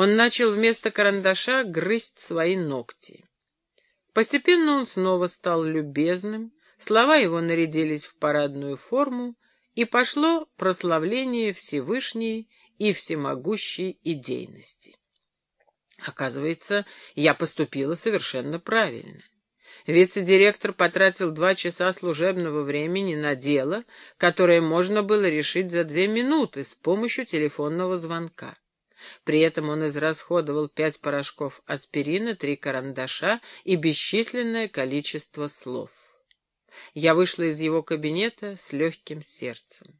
Он начал вместо карандаша грызть свои ногти. Постепенно он снова стал любезным, слова его нарядились в парадную форму, и пошло прославление Всевышней и всемогущей идейности. Оказывается, я поступила совершенно правильно. Вице-директор потратил два часа служебного времени на дело, которое можно было решить за две минуты с помощью телефонного звонка. При этом он израсходовал пять порошков аспирина, три карандаша и бесчисленное количество слов. Я вышла из его кабинета с легким сердцем.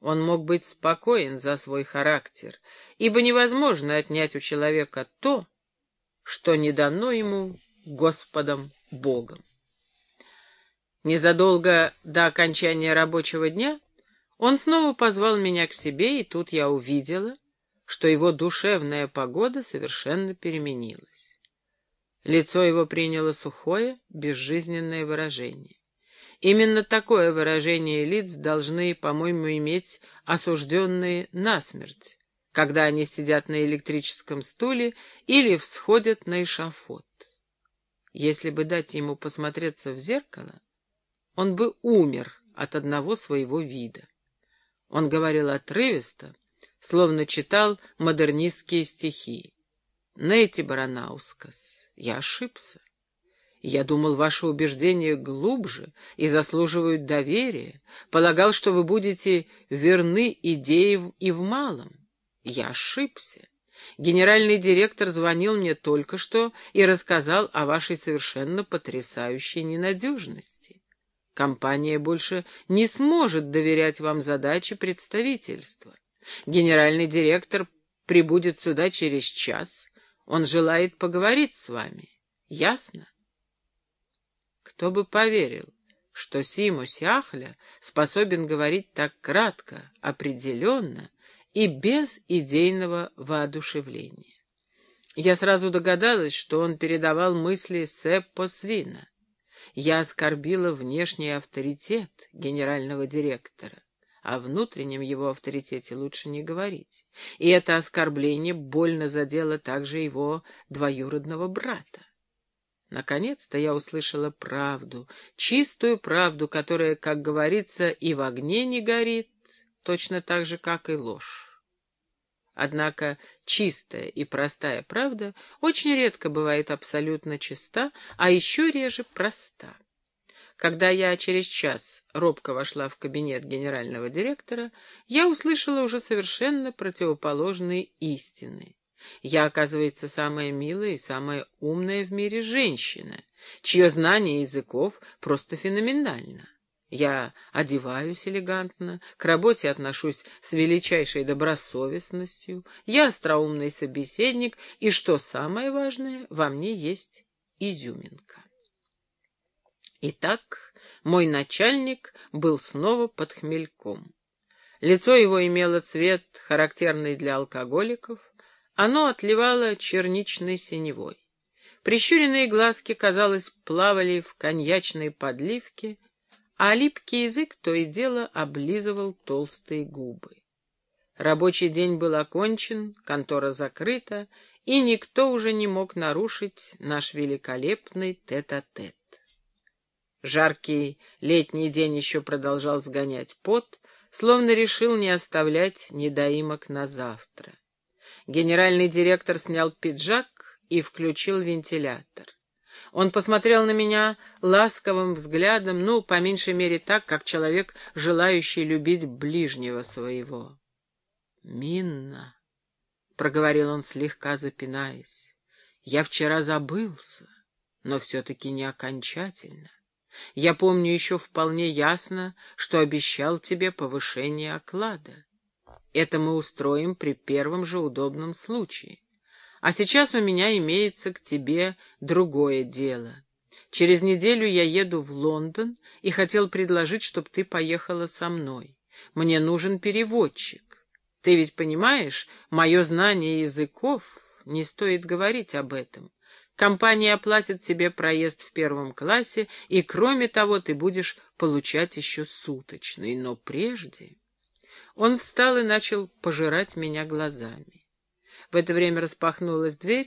Он мог быть спокоен за свой характер, ибо невозможно отнять у человека то, что не дано ему Господом Богом. Незадолго до окончания рабочего дня он снова позвал меня к себе, и тут я увидела, что его душевная погода совершенно переменилась. Лицо его приняло сухое, безжизненное выражение. Именно такое выражение лиц должны, по-моему, иметь осужденные насмерть, когда они сидят на электрическом стуле или всходят на эшафот. Если бы дать ему посмотреться в зеркало, он бы умер от одного своего вида. Он говорил отрывисто, словно читал модернистские стихи. Нейти Баранаускас, я ошибся. Я думал, ваши убеждения глубже и заслуживают доверия. Полагал, что вы будете верны идее и в малом. Я ошибся. Генеральный директор звонил мне только что и рассказал о вашей совершенно потрясающей ненадежности. Компания больше не сможет доверять вам задачи представительства. Генеральный директор прибудет сюда через час. Он желает поговорить с вами. Ясно? Кто бы поверил, что Симу Сяхля способен говорить так кратко, определенно и без идейного воодушевления. Я сразу догадалась, что он передавал мысли Сеппо Свина. Я оскорбила внешний авторитет генерального директора. О внутреннем его авторитете лучше не говорить. И это оскорбление больно задело также его двоюродного брата. Наконец-то я услышала правду, чистую правду, которая, как говорится, и в огне не горит, точно так же, как и ложь. Однако чистая и простая правда очень редко бывает абсолютно чиста, а еще реже проста. Когда я через час робко вошла в кабинет генерального директора, я услышала уже совершенно противоположные истины. Я, оказывается, самая милая и самая умная в мире женщина, чье знание языков просто феноменально. Я одеваюсь элегантно, к работе отношусь с величайшей добросовестностью, я остроумный собеседник, и, что самое важное, во мне есть изюминка. Итак, мой начальник был снова под хмельком. Лицо его имело цвет, характерный для алкоголиков, оно отливало черничной синевой. Прищуренные глазки, казалось, плавали в коньячной подливке, а липкий язык то и дело облизывал толстые губы. Рабочий день был окончен, контора закрыта, и никто уже не мог нарушить наш великолепный тет-а-тет. -тет. Жаркий летний день еще продолжал сгонять пот, словно решил не оставлять недоимок на завтра. Генеральный директор снял пиджак и включил вентилятор. Он посмотрел на меня ласковым взглядом, ну, по меньшей мере так, как человек, желающий любить ближнего своего. «Минна», — проговорил он, слегка запинаясь, — «я вчера забылся, но все-таки не окончательно. Я помню еще вполне ясно, что обещал тебе повышение оклада. Это мы устроим при первом же удобном случае. А сейчас у меня имеется к тебе другое дело. Через неделю я еду в Лондон и хотел предложить, чтобы ты поехала со мной. Мне нужен переводчик. Ты ведь понимаешь, мое знание языков, не стоит говорить об этом. Компания оплатит тебе проезд в первом классе, и, кроме того, ты будешь получать еще суточный. Но прежде... Он встал и начал пожирать меня глазами. В это время распахнулась дверь,